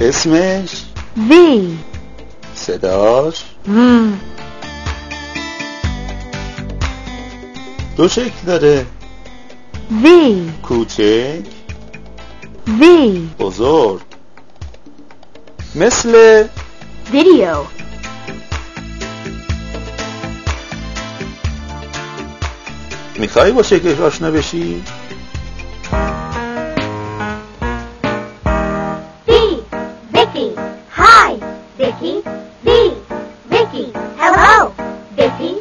اسمش؟ V. صداش؟ V. دو شکل داره. V. کوچک. V. بزرگ. مثل Video. می‌خوای با شکلش آشنا بشی؟ Vicky. Hello, Vicky.